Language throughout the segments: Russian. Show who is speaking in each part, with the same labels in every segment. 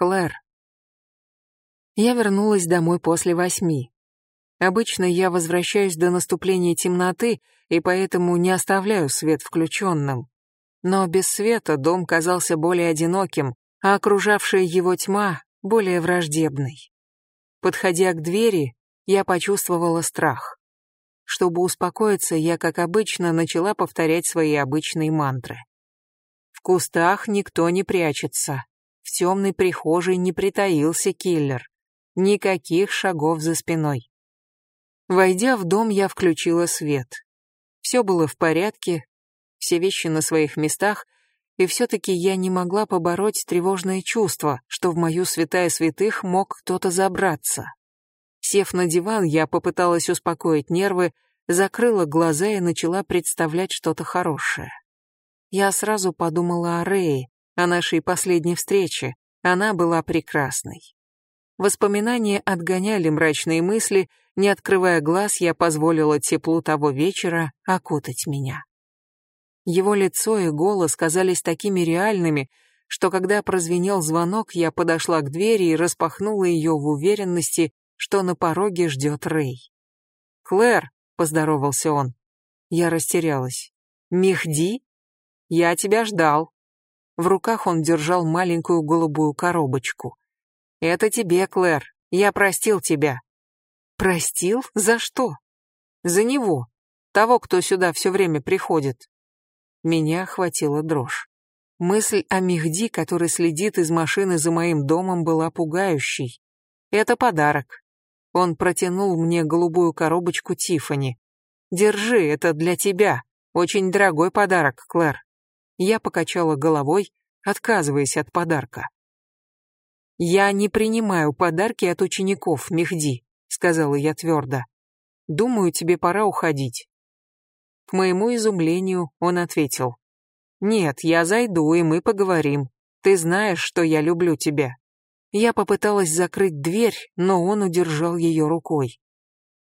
Speaker 1: Клэр. Я вернулась домой после восьми. Обычно я возвращаюсь до наступления темноты, и поэтому не оставляю свет включенным. Но без света дом казался более одиноким, а окружавшая его тьма более враждебной. Подходя к двери, я почувствовала страх. Чтобы успокоиться, я, как обычно, начала повторять свои обычные мантры. В кустах никто не прячется. В темной прихожей не притаился киллер. Никаких шагов за спиной. Войдя в дом, я включила свет. Все было в порядке, все вещи на своих местах, и все-таки я не могла побороть тревожное чувство, что в мою святая святых мог кто-то забраться. Сев на диван, я попыталась успокоить нервы, закрыла глаза и начала представлять что-то хорошее. Я сразу подумала о Рее, о нашей последней встрече. Она была прекрасной. Воспоминания отгоняли мрачные мысли, не открывая глаз, я позволила теплу того вечера окутать меня. Его лицо и голос казались такими реальными, что когда прозвенел звонок, я подошла к двери и распахнула ее в уверенности, что на пороге ждет Рэй. «Клэр», — поздоровался он. Я растерялась. «Мехди? Я тебя ждал». В руках он держал маленькую голубую коробочку. «Это тебе, Клэр. Я простил тебя». «Простил? За что?» «За него. Того, кто сюда все время приходит». Меня охватила дрожь. Мысль о Мехди, который следит из машины за моим домом, была пугающей. «Это подарок». Он протянул мне голубую коробочку Тифани. «Держи, это для тебя. Очень дорогой подарок, Клэр». Я покачала головой, отказываясь от подарка. «Я не принимаю подарки от учеников, Мехди», — сказала я твердо. «Думаю, тебе пора уходить». К моему изумлению он ответил. «Нет, я зайду, и мы поговорим. Ты знаешь, что я люблю тебя». Я попыталась закрыть дверь, но он удержал ее рукой.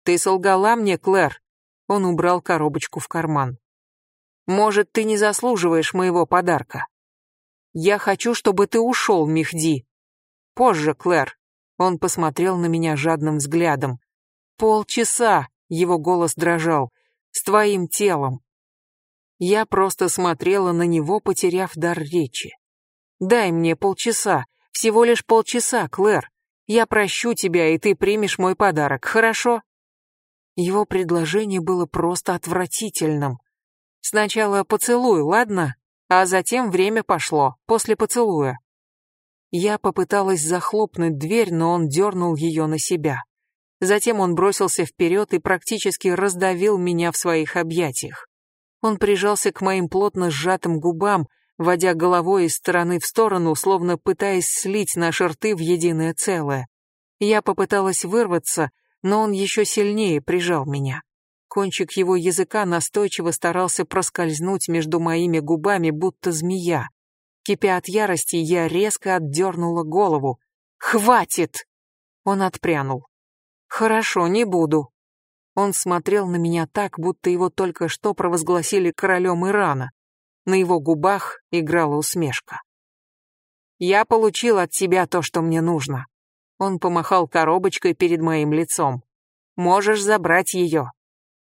Speaker 1: «Ты солгала мне, Клэр?» Он убрал коробочку в карман. «Может, ты не заслуживаешь моего подарка?» «Я хочу, чтобы ты ушел, Мехди», Позже, Клэр. Он посмотрел на меня жадным взглядом. Полчаса, его голос дрожал, с твоим телом. Я просто смотрела на него, потеряв дар речи. Дай мне полчаса, всего лишь полчаса, Клэр. Я прощу тебя, и ты примешь мой подарок, хорошо? Его предложение было просто отвратительным. Сначала поцелуй, ладно? А затем время пошло, после поцелуя. Я попыталась захлопнуть дверь, но он дернул ее на себя. Затем он бросился вперед и практически раздавил меня в своих объятиях. Он прижался к моим плотно сжатым губам, водя головой из стороны в сторону, словно пытаясь слить наши рты в единое целое. Я попыталась вырваться, но он еще сильнее прижал меня. Кончик его языка настойчиво старался проскользнуть между моими губами, будто змея. Кипя от ярости, я резко отдернула голову. «Хватит!» Он отпрянул. «Хорошо, не буду». Он смотрел на меня так, будто его только что провозгласили королем Ирана. На его губах играла усмешка. «Я получил от тебя то, что мне нужно». Он помахал коробочкой перед моим лицом. «Можешь забрать ее».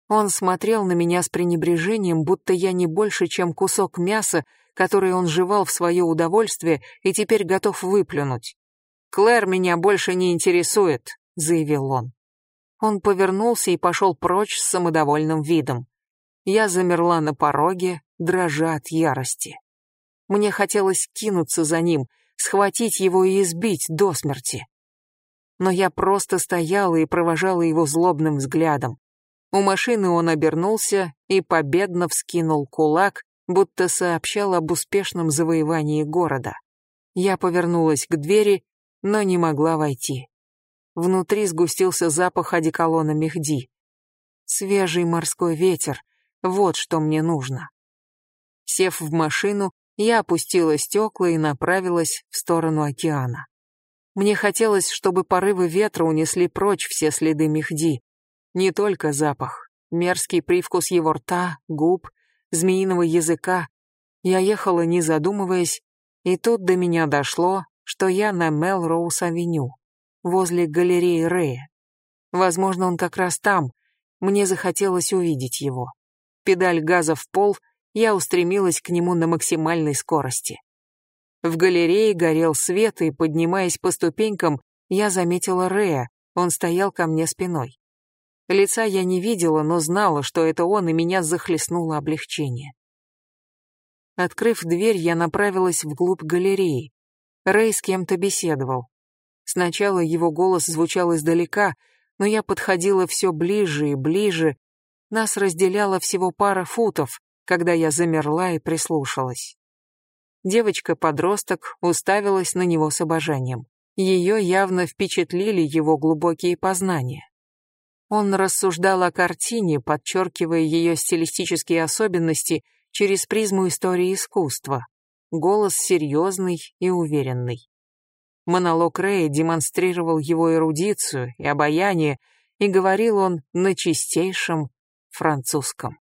Speaker 1: Он смотрел на меня с пренебрежением, будто я не больше, чем кусок мяса, который он жевал в свое удовольствие и теперь готов выплюнуть. «Клэр меня больше не интересует», — заявил он. Он повернулся и пошел прочь с самодовольным видом. Я замерла на пороге, дрожа от ярости. Мне хотелось кинуться за ним, схватить его и избить до смерти. Но я просто стояла и провожала его злобным взглядом. У машины он обернулся и победно вскинул кулак, будто сообщал об успешном завоевании города. Я повернулась к двери, но не могла войти. Внутри сгустился запах одеколона Мехди. Свежий морской ветер, вот что мне нужно. Сев в машину, я опустила стекла и направилась в сторону океана. Мне хотелось, чтобы порывы ветра унесли прочь все следы Мехди. Не только запах, мерзкий привкус его рта, губ, змеиного языка. Я ехала, не задумываясь, и тут до меня дошло, что я на Мелроуз-авеню, возле галереи Рэя. Возможно, он как раз там. Мне захотелось увидеть его. Педаль газа в пол, я устремилась к нему на максимальной скорости. В галерее горел свет, и, поднимаясь по ступенькам, я заметила Рэя, он стоял ко мне спиной. Лица я не видела, но знала, что это он, и меня захлестнуло облегчение. Открыв дверь, я направилась вглубь галереи. Рэй с кем-то беседовал. Сначала его голос звучал издалека, но я подходила все ближе и ближе. Нас разделяло всего пара футов, когда я замерла и прислушалась. Девочка-подросток уставилась на него с обожанием. Ее явно впечатлили его глубокие познания. Он рассуждал о картине, подчеркивая ее стилистические особенности через призму истории искусства. Голос серьезный и уверенный. Монолог Рэя демонстрировал его эрудицию и обаяние, и говорил он на чистейшем французском.